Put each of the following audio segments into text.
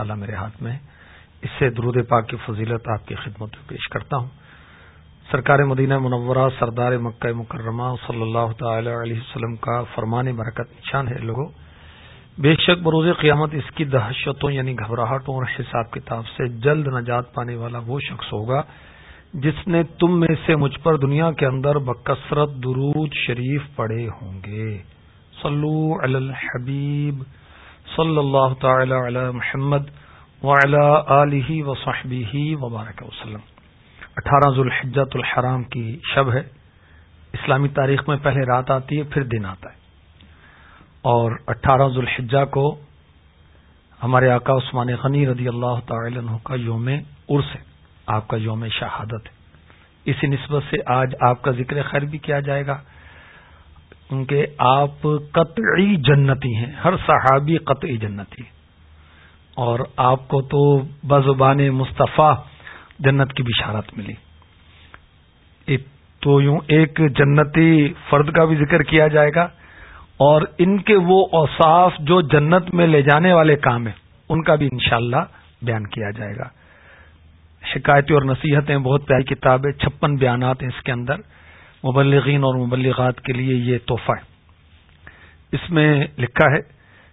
رسالہ میرے ہاتھ میں اس سے درود پاک کی فضیلت آپ کی خدمت میں پیش کرتا ہوں۔ سرکار مدینہ منورہ، سردار مکہ مکرمہ صلی اللہ تعالی علیہ وسلم کا فرمان برکت نشان ہے لوگوں۔ بے شک بروز قیامت اس کی دہشتوں یعنی گھبراہٹوں اور حساب کتاب سے جلد نجات پانے والا وہ شخص ہوگا جس نے تم میں سے مجھ پر دنیا کے اندر بکثرت درود شریف پڑے ہوں گے۔ صلو علی الحبیب۔ صلی اللہ تعالی علی محمد وعلی آلہ وصحبہ وبارک وسلم۔ اٹھارہ ذوالحجت الحرام کی شب ہے۔ اسلامی تاریخ میں پہلے رات آتی ہے، پھر دن آتا ہے۔ اور اٹھارہ ذوالحجہ کو ہمارے آقا عثمان غنی رضی اللہ تعالی عنہ کا یوم عرس ہے۔ آپ کا یوم شہادت ہے۔ اسی نسبت سے آج آپ کا ذکر خیر بھی کیا جائے گا۔ کیونکہ آپ قطعی جنتی ہیں، ہر صحابی قطعی جنتی اور آپ کو تو بزبان مصطفیٰ جنت کی بشارت ملی۔ تو یوں ایک جنتی فرد کا بھی ذکر کیا جائے گا، اور ان کے وہ اوصاف جو جنت میں لے جانے والے کام ہیں، ان کا بھی انشاءاللہ بیان کیا جائے گا۔ شکایتیں اور نصیحتیں بہت پیاری کتاب ہے، چھپن بیانات ہیں اس کے اندر۔ مبلغین اور مبلغات کے لیے یہ تحفہ ہے۔ اس میں لکھا ہے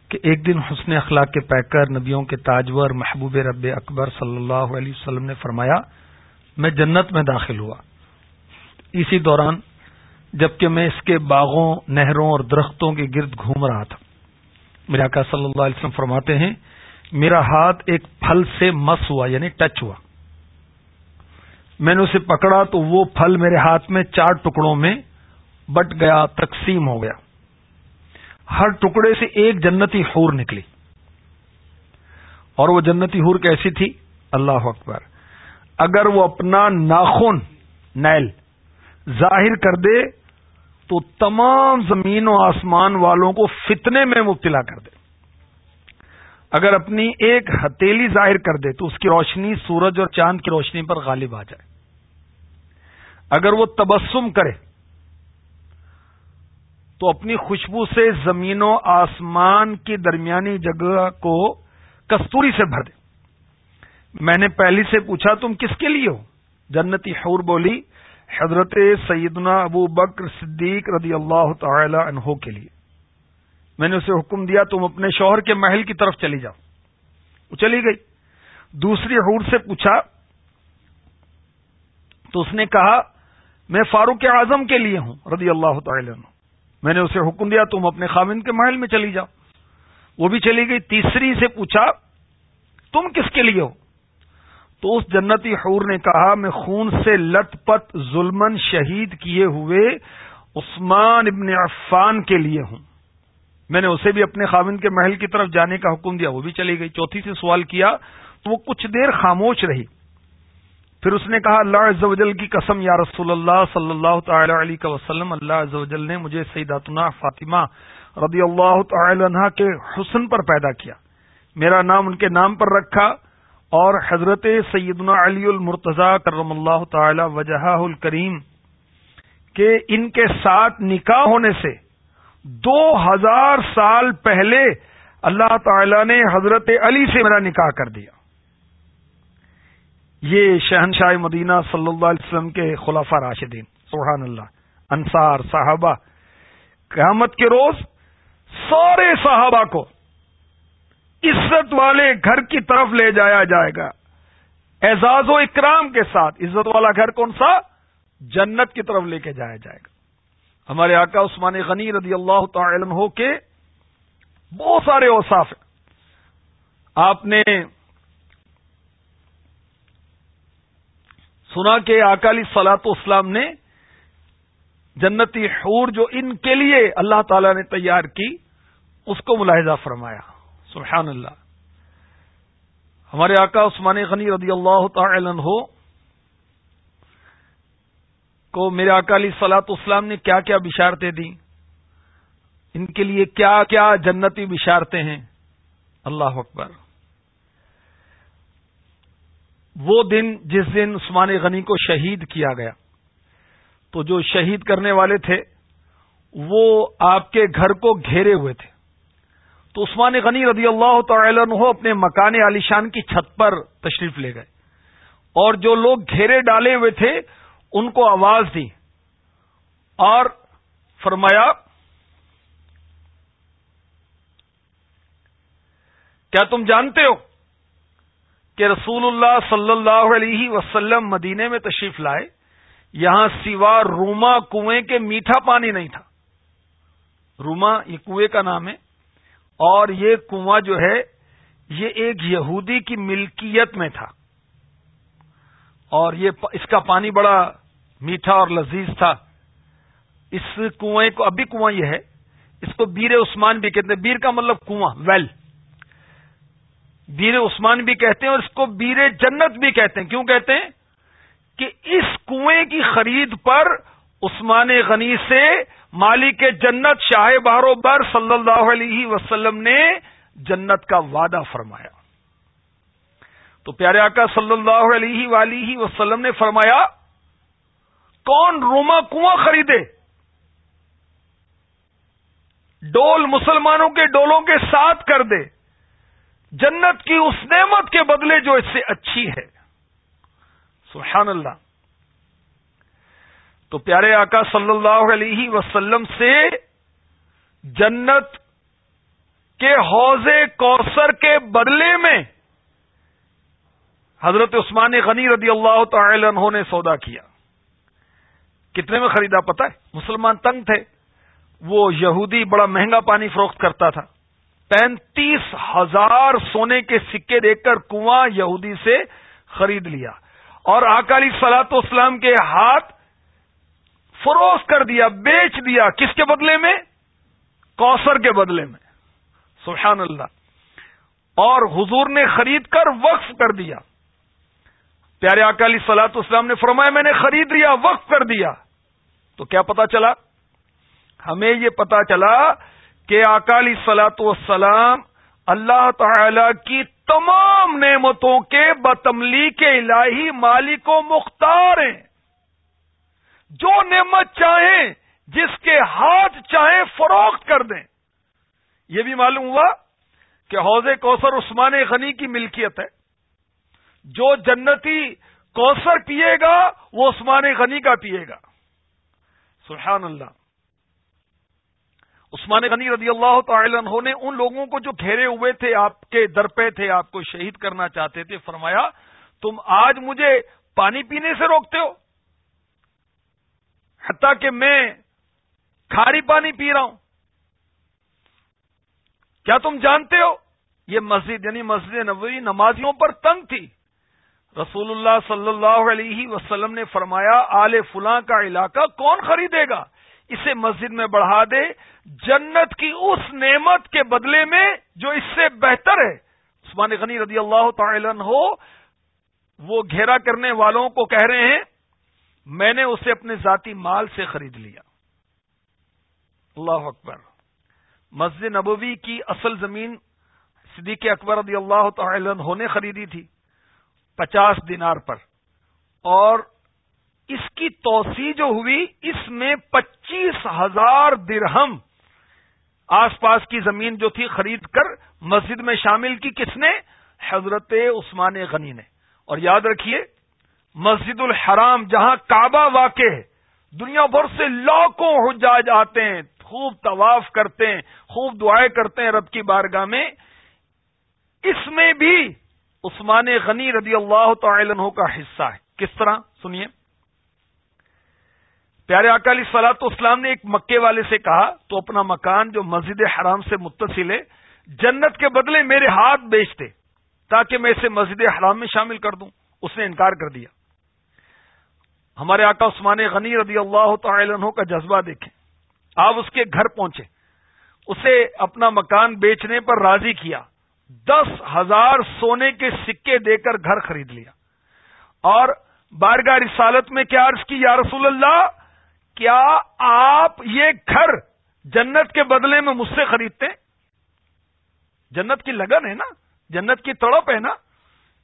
کہ ایک دن حسن اخلاق کے پیکر، نبیوں کے تاجور، محبوب رب اکبر صلی اللہ علیہ وسلم نے فرمایا، میں جنت میں داخل ہوا۔ اسی دوران جبکہ میں اس کے باغوں، نہروں اور درختوں کے گرد گھوم رہا تھا، میرا آقا صلی اللہ علیہ وسلم فرماتے ہیں، میرا ہاتھ ایک پھل سے مس ہوا یعنی ٹچ ہوا۔ میں نے اسے پکڑا تو وہ پھل میرے ہاتھ میں چار ٹکڑوں میں بٹ گیا، تقسیم ہو گیا۔ ہر ٹکڑے سے ایک جنتی حور نکلی۔ اور وہ جنتی حور کیسی تھی؟ اللہ اکبر۔ اگر وہ اپنا ناخن، نیل، ظاہر کر دے تو تمام زمین و آسمان والوں کو فتنے میں مبتلا کر دے۔ اگر اپنی ایک ہتیلی ظاہر کر دے تو اس کی روشنی سورج اور چاند کی روشنی پر غالب آ جائے۔ اگر وہ تبسم کرے تو اپنی خوشبو سے زمین و آسمان کی درمیانی جگہ کو کستوری سے بھر دے۔ میں نے پہلی سے پوچھا، تم کس کے لیے ہو؟ جنتی حور بولی، حضرت سیدنا ابو بکر صدیق رضی اللہ تعالی عنہ کے لیے۔ میں نے اسے حکم دیا، تم اپنے شوہر کے محل کی طرف چلی جاؤ۔ وہ چلی گئی۔ دوسری حور سے پوچھا تو اس نے کہا میں فاروق اعظم کے لیے ہوں، رضی اللہ تعالی عنہ۔ میں نے اسے حکم دیا، تم اپنے خامن کے محل میں چلی جاؤ۔ وہ بھی چلی گئی، تیسری سے پوچھا، تم کس کے لیے ہو؟ تو اس جنتی حور نے کہا، میں خون سے لت پت ظلمن شہید کیے ہوئے عثمان ابن عفان کے لیے ہوں۔ میں نے اسے بھی اپنے خامن کے محل کی طرف جانے کا حکم دیا، وہ بھی چلی گئی۔ چوتھی سے سوال کیا، تو وہ کچھ دیر خاموش رہی۔ پھر اس نے کہا، اللہ عز و جل کی قسم یا رسول اللہ صلی اللہ تعالی علیہ وسلم، اللہ عز و جل نے مجھے سیداتنا فاطمہ رضی اللہ تعالی عنہ کے حسن پر پیدا کیا۔ میرا نام ان کے نام پر رکھا اور حضرت سیدنا علی المرتضی کرم اللہ تعالی وجہ الکریم کے ان کے ساتھ نکاح ہونے سے دو ہزار سال پہلے اللہ تعالی نے حضرت علی سے میرا نکاح کر دیا۔ یہ شہنشاہ مدینہ صلی اللہ علیہ وسلم کے خلافہ راشدین، سبحان اللہ، انصار، صحابہ۔ قیامت کے روز سارے صحابہ کو عزت والے گھر کی طرف لے جایا جائے گا۔ اعزاز و اکرام کے ساتھ عزت والا گھر کون سا؟ جنت کی طرف لے کے جایا جائے گا۔ ہمارے آقا عثمان غنی رضی اللہ تعالی ہو کے بہت سارے اوصاف ہیں۔ آپ نے سنا کہ اکالی سلاط اسلام نے جنتی حور جو ان کے لیے اللہ تعالی نے تیار کی، اس کو ملاحظہ فرمایا۔ سبحان اللہ۔ ہمارے آقا عثمان غنی رضی اللہ تعالی عنہ کو میرے اکالی سلاط اسلام نے کیا کیا بشارتیں دی ان کے لیے کیا کیا جنتی بشارتیں ہیں؟ اللہ اکبر۔ وہ دن جس دن عثمان غنی کو شہید کیا گیا۔ تو جو شہید کرنے والے تھے، وہ آپ کے گھر کو گھیرے ہوئے تھے۔ تو عثمان غنی رضی اللہ تعالی عنہ اپنے مکان علیشان کی چھت پر تشریف لے گئے۔ اور جو لوگ گھیرے ڈالے ہوئے تھے، ان کو آواز دی اور فرمایا، کیا تم جانتے ہو کہ رسول اللہ صلی اللہ علیہ وسلم مدینے میں تشریف لائے، یہاں سوا روما کنویں کے میٹھا پانی نہیں تھا۔ روما یہ کنویں کا نام ہے، اور یہ کنواں جو ہے، یہ ایک یہودی کی ملکیت میں تھا۔ اور یہ اس کا پانی بڑا میٹھا اور لذیذ تھا۔ اس کنویں کو، ابھی کنواں یہ ہے، اس کو بیر عثمان بھی کہتے ہیں۔ بیر کا مطلب کنواں، ویل۔ بیر عثمان بھی کہتے ہیں اور اس کو بیر جنت بھی کہتے ہیں۔ کیوں کہتے ہیں؟ کہ اس کنویں کی خرید پر عثمان غنی سے مالک جنت شاہ بارو بر صلی اللہ علیہ وسلم نے جنت کا وعدہ فرمایا۔ تو پیارے آقا صلی اللہ علیہ ولیہ وسلم نے فرمایا، کون روما کنواں خریدے؟ ڈول مسلمانوں کے ڈولوں کے ساتھ کر دے۔ جنت کی اس نعمت کے بدلے جو اس سے اچھی ہے۔ سبحان اللہ۔ تو پیارے آقا صلی اللہ علیہ وسلم سے جنت کے حوض کوثر کے بدلے میں حضرت عثمان غنی رضی اللہ تعالی عنہ نے سودا کیا۔ کتنے میں خریدا پتا ہے؟ مسلمان تنگ تھے۔ وہ یہودی بڑا مہنگا پانی فروخت کرتا تھا۔ پینتیس ہزار سونے کے سکے دے کر کنواں یہودی سے خرید لیا اور اکالی سلاط اسلام کے ہاتھ فروخت کر دیا، بیچ دیا۔ کس کے بدلے میں؟ کوثر کے بدلے میں۔ سبحان اللہ۔ اور حضور نے خرید کر وقف کر دیا۔ پیارے اکالی سلاط اسلام نے فرمایا، میں نے خرید لیا، وقف کر دیا۔ تو کیا پتا چلا؟ ہمیں یہ پتا چلا کہ اکالی سلاط وسلام اللہ تعالی کی تمام نعمتوں کے بتملی کے الہی مالک و مختار ہیں۔ جو نعمت چاہیں، جس کے ہاتھ چاہیں فروخت کر دیں۔ یہ بھی معلوم ہوا کہ حوض کوثر عثمان غنی کی ملکیت ہے۔ جو جنتی کوثر پیے گا، وہ عثمان غنی کا پیے گا۔ سبحان اللہ۔ عثمان غنی رضی اللہ تعالی عنہ نے ان لوگوں کو جو گھیرے ہوئے تھے، آپ کے در پہ تھے، آپ کو شہید کرنا چاہتے تھے، فرمایا، تم آج مجھے پانی پینے سے روکتے ہو، حتیٰ کہ میں کھاری پانی پی رہا ہوں۔ کیا تم جانتے ہو؟ یہ مسجد یعنی مسجد نبوی نمازیوں پر تنگ تھی۔ رسول اللہ صلی اللہ علیہ وسلم نے فرمایا، آل فلاں کا علاقہ کون خریدے گا؟ اسے مسجد میں بڑھا دے، جنت کی اس نعمت کے بدلے میں جو اس سے بہتر ہے۔ عثمان غنی رضی اللہ تعالی ہو وہ گھیرا کرنے والوں کو کہہ رہے ہیں، میں نے اسے اپنے ذاتی مال سے خرید لیا۔ اللہ اکبر۔ مسجد نبوی کی اصل زمین صدیق اکبر رضی اللہ تعالی عنہ نے خریدی تھی، پچاس دینار پر۔ اور اس کی توسیع جو ہوئی، اس میں پچیس ہزار درہم آس پاس کی زمین جو تھی خرید کر مسجد میں شامل کی کس نے؟ حضرت عثمان غنی نے۔ اور یاد رکھیے، مسجد الحرام جہاں کعبہ واقع ہے، دنیا بھر سے لاکھوں حجاج آتے ہیں، خوب طواف کرتے ہیں، خوب دعائیں کرتے ہیں رب کی بارگاہ میں۔ اس میں بھی عثمان غنی رضی اللہ تعالی عنہ کا حصہ ہے۔ کس طرح؟ سنیے۔ پیارے اکالی سلاط اسلام نے ایک مکے والے سے کہا، تو اپنا مکان جو مسجد حرام سے متصل ہے، جنت کے بدلے میرے ہاتھ بیچتے، تاکہ میں اسے مسجد حرام میں شامل کر دوں۔ اس نے انکار کر دیا۔ ہمارے آقا عثمان غنی رضی اللہ تعالی عنہ کا جذبہ دیکھیں۔ آپ اس کے گھر پہنچے۔ اسے اپنا مکان بیچنے پر راضی کیا۔ دس ہزار سونے کے سکے دے کر گھر خرید لیا۔ اور بارگاہ رسالت میں کیا عرض کی، یا رسول اللہ کیا آپ یہ گھر جنت کے بدلے میں مجھ سے خریدتے جنت کی لگن ہے نا؟ جنت کی تڑپ ہے نا؟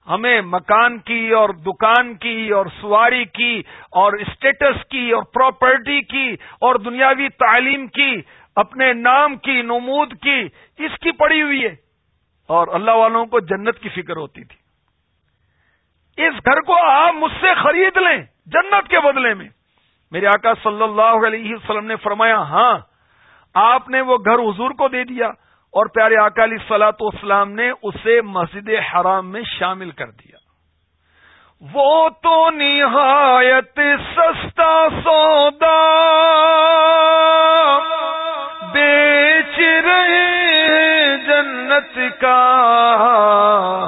ہمیں مکان کی اور دکان کی اور سواری کی اور اسٹیٹس کی اور پراپرٹی کی اور دنیاوی تعلیم کی، اپنے نام کی، نمود کی، اس کی پڑی ہوئی ہے۔ اور اللہ والوں کو جنت کی فکر ہوتی تھی۔ اس گھر کو آپ مجھ سے خرید لیں جنت کے بدلے میں۔ میرے آقا صلی اللہ علیہ وسلم نے فرمایا ہاں آپ نے وہ گھر حضور کو دے دیا اور پیارے اکالی سلاط اسلام نے اسے مسجد حرام میں شامل کر دیا۔ وہ تو نہایت سستا سودا بیچ رہے جنت کا۔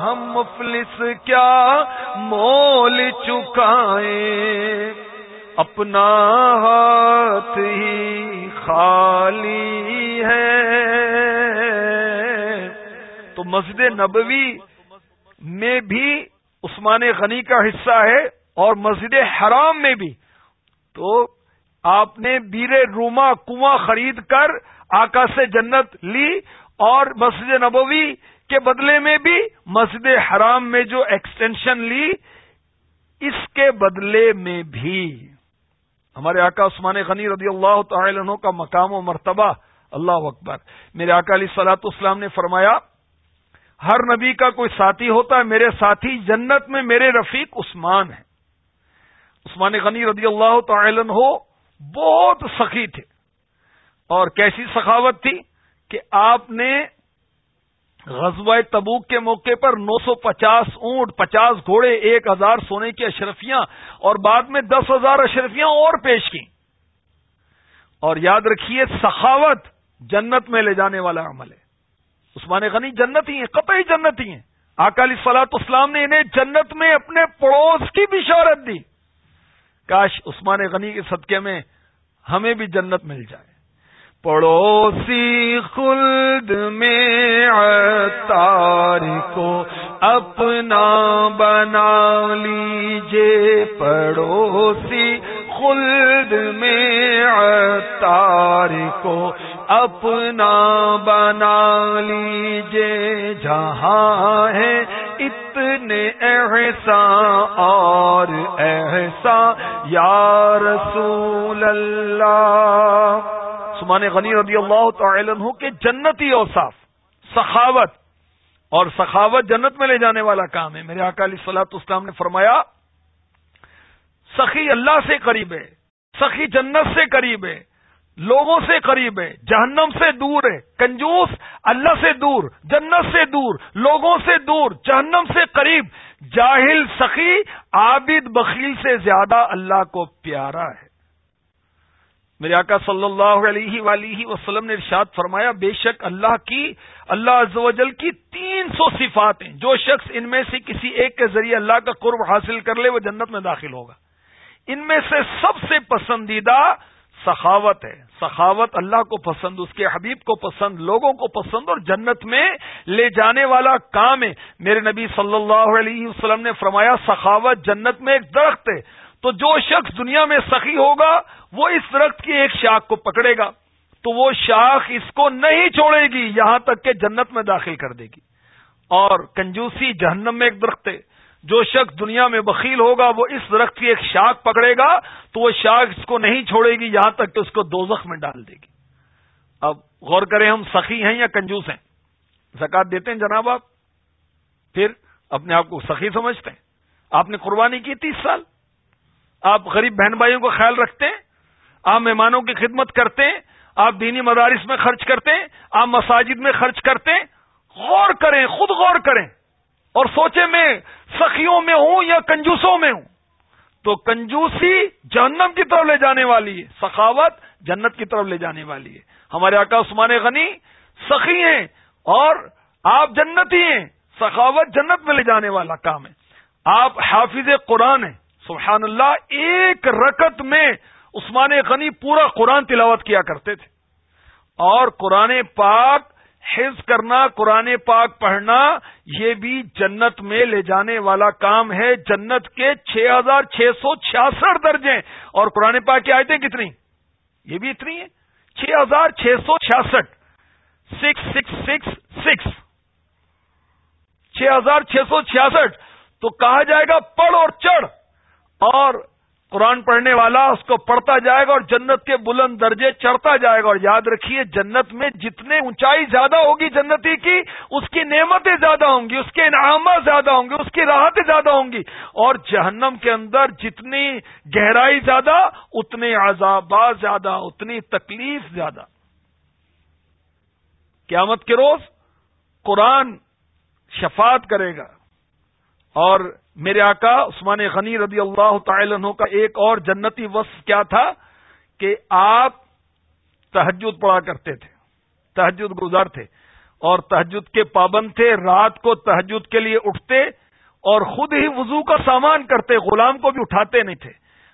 ہم مفلس کیا مول چکائیں اپنا ہاتھ ہی خالی ہے۔ تو مسجد نبوی میں بھی عثمان غنی کا حصہ ہے اور مسجد حرام میں بھی۔ تو آپ نے بیر روما کنواں خرید کر آکا سے جنت لی اور مسجد نبوی کے بدلے میں بھی مسجد حرام میں جو ایکسٹینشن لی، اس کے بدلے میں بھی۔ ہمارے آقا عثمان غنی رضی اللہ تعالی عنہ کا مقام و مرتبہ، اللہ اکبر۔ میرے آقا علی سلاط اسلام نے فرمایا، ہر نبی کا کوئی ساتھی ہوتا ہے، میرے ساتھی جنت میں میرے رفیق عثمان ہیں۔ عثمان غنی رضی اللہ تعالی ہو بہت سخی تھے۔ اور کیسی سخاوت تھی کہ آپ نے غزوہ تبوک کے موقع پر نو سو پچاس اونٹ، پچاس گھوڑے، ایک ہزار سونے کی اشرفیاں اور بعد میں دس ہزار اشرفیاں اور پیش کی اور یاد رکھیے، سخاوت جنت میں لے جانے والا عمل ہے۔ عثمان غنی جنت ہی ہیں، قطعی جنت ہی ہیں اکالی سلاط اسلام نے انہیں جنت میں اپنے پڑوس کی بھی دی۔ کاش عثمان غنی کے صدقے میں ہمیں بھی جنت مل جائے۔ پڑوسی خلد میں تار کو اپنا بنا لیجے پڑوسی خلد میں تار کو اپنا بنا لیجے جہاں ہے اتنے ایسا اور ایسا یا رسول اللہ سمان غنی رضی اللہ تعالی عنہ کے جنتی اوصاف، سخاوت، اور سخاوت جنت میں لے جانے والا کام ہے۔ میرے اکالی سلاط اسلام نے فرمایا، سخی اللہ سے قریب ہے، سخی جنت سے قریب ہے، لوگوں سے قریب ہے، جہنم سے دور ہے، کنجوس اللہ سے دور، جنت سے دور، لوگوں سے دور، جہنم سے قریب۔ جاہل سخی، عابد بخیل سے زیادہ اللہ کو پیارا ہے۔ میرے آقا صلی اللہ علیہ ولیہ وسلم نے ارشاد فرمایا، بے شک اللہ کی، اللہ عز و جل کی تین سو صفات ہیں۔ جو شخص ان میں سے کسی ایک کے ذریعے اللہ کا قرب حاصل کر لے، وہ جنت میں داخل ہوگا۔ ان میں سے سب سے پسندیدہ سخاوت ہے۔ سخاوت اللہ کو پسند، اس کے حبیب کو پسند، لوگوں کو پسند اور جنت میں لے جانے والا کام ہے۔ میرے نبی صلی اللہ علیہ وسلم نے فرمایا، سخاوت جنت میں ایک درخت ہے۔ تو جو شخص دنیا میں سخی ہوگا، وہ اس درخت کی ایک شاخ کو پکڑے گا۔ تو وہ شاخ اس کو نہیں چھوڑے گی، یہاں تک کہ جنت میں داخل کر دے گی۔ اور کنجوسی جہنم میں ایک درخت ہے۔ جو شخص دنیا میں بخیل ہوگا، وہ اس درخت کی ایک شاخ پکڑے گا، تو وہ شاخ اس کو نہیں چھوڑے گی، یہاں تک کہ اس کو دوزخ میں ڈال دے گی۔ اب غور کریں، ہم سخی ہیں یا کنجوس ہیں؟ زکات دیتے ہیں جناب آپ؟ پھر اپنے آپ کو سخی سمجھتے ہیں۔ آپ نے قربانی کی تیس سال؟ آپ غریب بہن بھائیوں کو خیال رکھتے ہیں، آپ مہمانوں کی خدمت کرتے ہیں، آپ دینی مدارس میں خرچ کرتے ہیں، آپ مساجد میں خرچ کرتے ہیں، غور کریں، خود غور کریں۔ اور سوچے میں سخیوں میں ہوں یا کنجوسوں میں ہوں۔ تو کنجوسی جہنم کی طرف لے جانے والی ہے، سخاوت جنت کی طرف لے جانے والی ہے۔ ہمارے آقا عثمان غنی سخی ہیں اور آپ جنتی ہیں، سخاوت جنت میں لے جانے والا کام ہے۔ آپ حافظ قرآن ہیں۔ سبحان اللہ، ایک رکت میں عثمان غنی پورا قرآن تلاوت کیا کرتے تھے۔ اور قرآن پاک حفظ کرنا، قرآن پاک پڑھنا، یہ بھی جنت میں لے جانے والا کام ہے۔ جنت کے چھ ہزار چھ سو چھیاسٹھ درجے۔ اور قرآن پاک کی آیتیں کتنی؟ یہ بھی اتنی ہے چھ ہزار چھ سو چھیاسٹھ۔ Six six six six. چھ ہزار چھ سو چھیاسٹھ۔ تو کہا جائے گا، پڑھ اور چڑھ۔ اور قرآن پڑھنے والا اس کو پڑھتا جائے گا اور جنت کے بلند درجے چڑھتا جائے گا اور یاد رکھیے جنت میں جتنے اونچائی زیادہ ہوگی جنتی کی، اس کی نعمتیں زیادہ ہوں گی، اس کے انعامات زیادہ ہوں گے، اس کی راحتیں زیادہ ہوں گی۔ اور جہنم کے اندر جتنی گہرائی زیادہ اتنے عذابات زیادہ، اتنی تکلیف زیادہ۔ قیامت کے روز قرآن شفات کرے گا اور میرے آقا عثمان غنی رضی اللہ تعالی عنہ کا ایک اور جنتی وصف کیا تھا کہ آپ تحجد پڑا کرتے تھے تحجد گزار تھے اور تحجد کے پابند تھے، رات کو تحجد کے لیے اٹھتے اور خود ہی وضو کا سامان کرتے، غلام کو بھی اٹھاتے نہیں تھے۔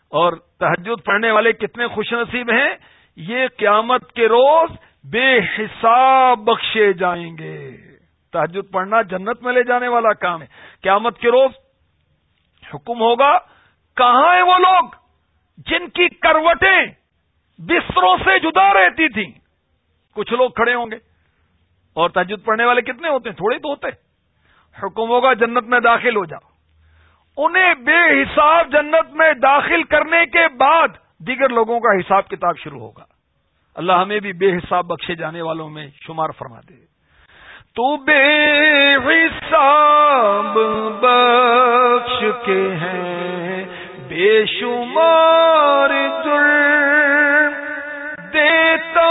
اور تحجد پڑھنے والے کتنے خوش نصیب ہیں، یہ قیامت کے روز بے حساب بخشے جائیں گے۔ تحجد پڑھنا جنت میں لے جانے والا کام ہے۔ قیامت کے روز حکم ہوگا، کہاں ہیں وہ لوگ؟ جن کی کروٹیں بستروں سے جدا رہتی تھیں۔ کچھ لوگ کھڑے ہوں گے۔ اور تحجد پڑھنے والے کتنے ہوتے ہیں؟ تھوڑے تو ہوتے حکم ہوگا، جنت میں داخل ہو جاؤ۔ انہیں بے حساب جنت میں داخل کرنے کے بعد دیگر لوگوں کا حساب کتاب شروع ہوگا۔ اللہ ہمیں بھی بے حساب بخشے جانے والوں میں شمار فرما دے۔ تو بے حساب بخش کے ہیں، بے شمار جرم دیتا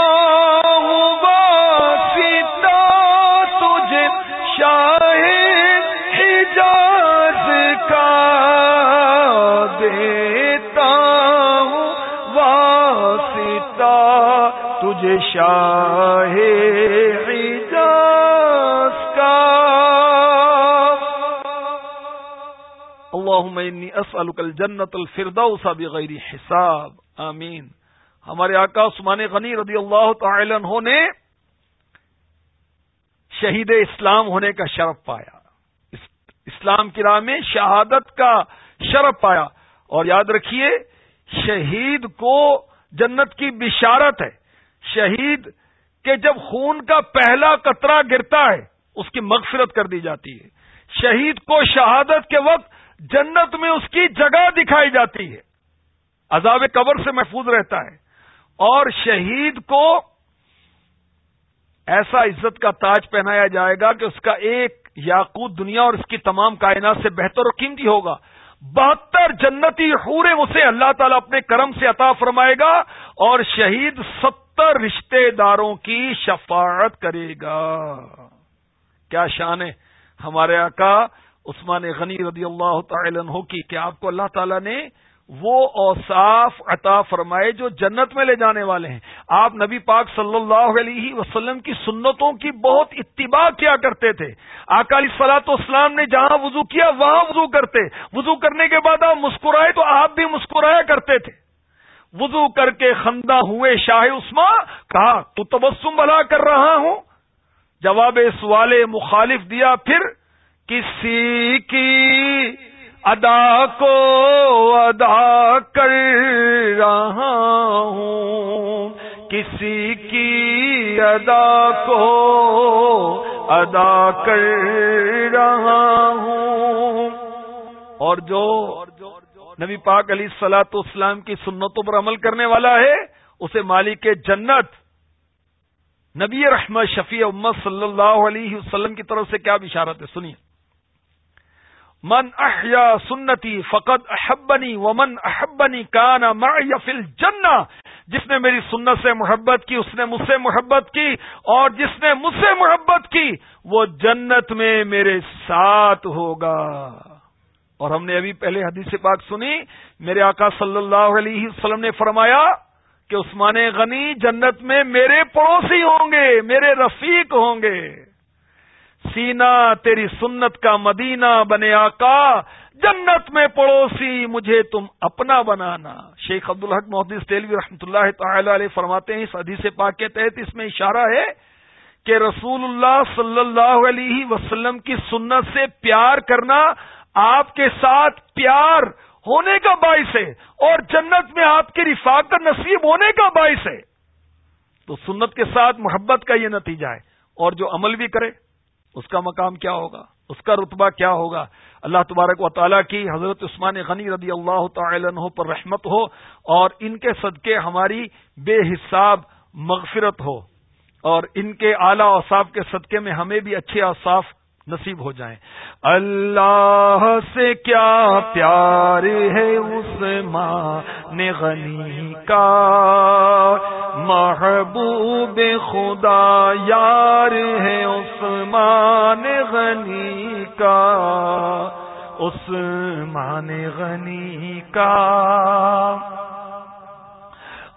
ہوں واسطہ تجھے شاہد حجاز کا دیتا ہوں واسطہ تجھے شاہد اسألك الجنت الفردوس بغیر حساب۔ آمین۔ ہمارے آقا عثمان غنی رضی اللہ تعالی عنہ نے شہید اسلام ہونے کا شرف پایا۔ اسلام کی راہ میں شہادت کا شرف پایا۔ اور یاد رکھیے، شہید کو جنت کی بشارت ہے۔ شہید کے جب خون کا پہلا قطرہ گرتا ہے، اس کی مغفرت کر دی جاتی ہے۔ شہید کو شہادت کے وقت جنت میں اس کی جگہ دکھائی جاتی ہے۔ عذاب قبر سے محفوظ رہتا ہے۔ اور شہید کو ایسا عزت کا تاج پہنایا جائے گا کہ اس کا ایک یاقوت دنیا اور اس کی تمام کائنات سے بہتر و قیمتی ہوگا۔ بہتر جنتی حورے اسے اللہ تعالیٰ اپنے کرم سے عطا فرمائے گا اور شہید ستر رشتے داروں کی شفاعت کرے گا۔ کیا شان ہے ہمارے آقا عثمان غنی رضی اللہ تعالی عنہ کی کہ آپ کو اللہ تعالیٰ نے وہ اوصاف عطا فرمائے جو جنت میں لے جانے والے ہیں۔ آپ نبی پاک صلی اللہ علیہ وسلم کی سنتوں کی بہت اتباع کیا کرتے تھے۔ اکالی سلاط اسلام نے جہاں وضو کیا، وہاں وضو کرتے۔ وضو کرنے کے بعد آپ مسکرائے تو آپ بھی مسکرایا کرتے تھے۔ وضو کر کے خندہ ہوئے شاہ عثمان، کہا، تو تبسم بلا کر رہا ہوں؟ جواب سوال مخالف دیا، پھر کسی کی ادا کو ادا کر رہا ہوں۔ کسی کی ادا کو ادا کر رہا ہوں۔ اور جو نبی پاک علی سلاۃ اسلام کی سنتوں پر عمل کرنے والا ہے، اسے مالک جنت، نبی رحمت شفیع امت صلی اللہ علیہ وسلم کی طرف سے کیا بشارت ہے؟ سنیے۔ من احیا سنتی فقط احبنی ومن احبنی کانا معی فی الجنہ۔ جس نے میری سنت سے محبت کی، اس نے مجھ سے محبت کی، اور جس نے مجھ سے محبت کی، وہ جنت میں میرے ساتھ ہوگا۔ اور ہم نے ابھی پہلے حدیث پاک سنی، میرے آقا صلی اللہ علیہ وسلم نے فرمایا کہ عثمان غنی جنت میں میرے پڑوسی ہوں گے، میرے رفیق ہوں گے۔ سینا تیری سنت کا مدینہ بنے آقا، جنت میں پڑوسی، مجھے تم اپنا بنانا۔ شیخ عبد الحق محدود تیلوی رحمۃ اللہ تعالی علیہ فرماتے ہیں، اس حدیث پاک کے تحت اس میں اشارہ ہے کہ رسول اللہ صلی اللہ علیہ وسلم کی سنت سے پیار کرنا آپ کے ساتھ پیار ہونے کا باعث ہے اور جنت میں آپ کی رفاقت نصیب ہونے کا باعث ہے۔ تو سنت کے ساتھ محبت کا یہ نتیجہ ہے اور جو عمل بھی کرے اس کا مقام کیا ہوگا؟ اس کا رتبہ کیا ہوگا؟ اللہ تبارک و تعالیٰ کی حضرت عثمان غنی رضی اللہ تعالی عنہ پر رحمت ہو اور ان کے صدقے ہماری بے حساب مغفرت ہو اور ان کے اعلی اوصاف کے صدقے میں ہمیں بھی اچھے اوصاف نصیب ہو جائیں۔ اللہ سے کیا پیار ہے اس ماں غنی کا؟ محبوب خدا یار ہے عثمان غنی کا؟ عثمان غنی کا؟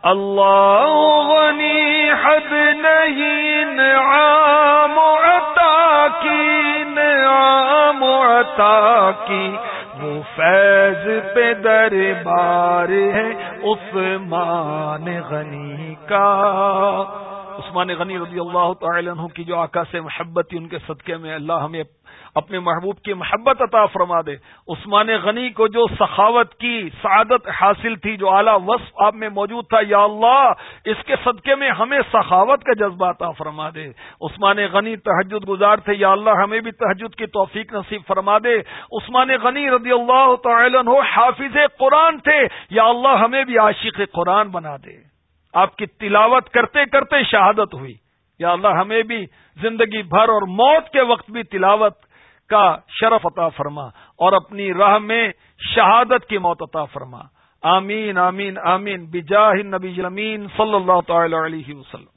اللہ غنی حد نہیں نعام عطا کی۔ عطا کی۔ وہ فیض پہ دربار ہے عثمان غنی کا۔ عثمان غنی رضی اللہ تعالی عنہ کی جو آقا سے محبت تھی، ان کے صدقے میں اللہ ہمیں اپنے محبوب کی محبت عطا فرما دے۔ عثمان غنی کو جو سخاوت کی سعادت حاصل تھی، جو اعلیٰ وصف آپ میں موجود تھا، یا اللہ، اس کے صدقے میں ہمیں سخاوت کا جذبہ عطا فرما دے۔ عثمان غنی تحجد گزار تھے، یا اللہ، ہمیں بھی تحجد کی توفیق نصیب فرما دے۔ عثمان غنی رضی اللہ تعالی عنہ حافظ قرآن تھے، یا اللہ، ہمیں بھی عاشق قرآن بنا دے۔ آپ کی تلاوت کرتے کرتے شہادت ہوئی۔ یا اللہ، ہمیں بھی زندگی بھر اور موت کے وقت بھی تلاوت کا شرف عطا فرما اور اپنی راہ میں شہادت کی موت عطا فرما۔ آمین آمین آمین۔ بجاہ نبی امین صلی اللہ تعالی علیہ وسلم۔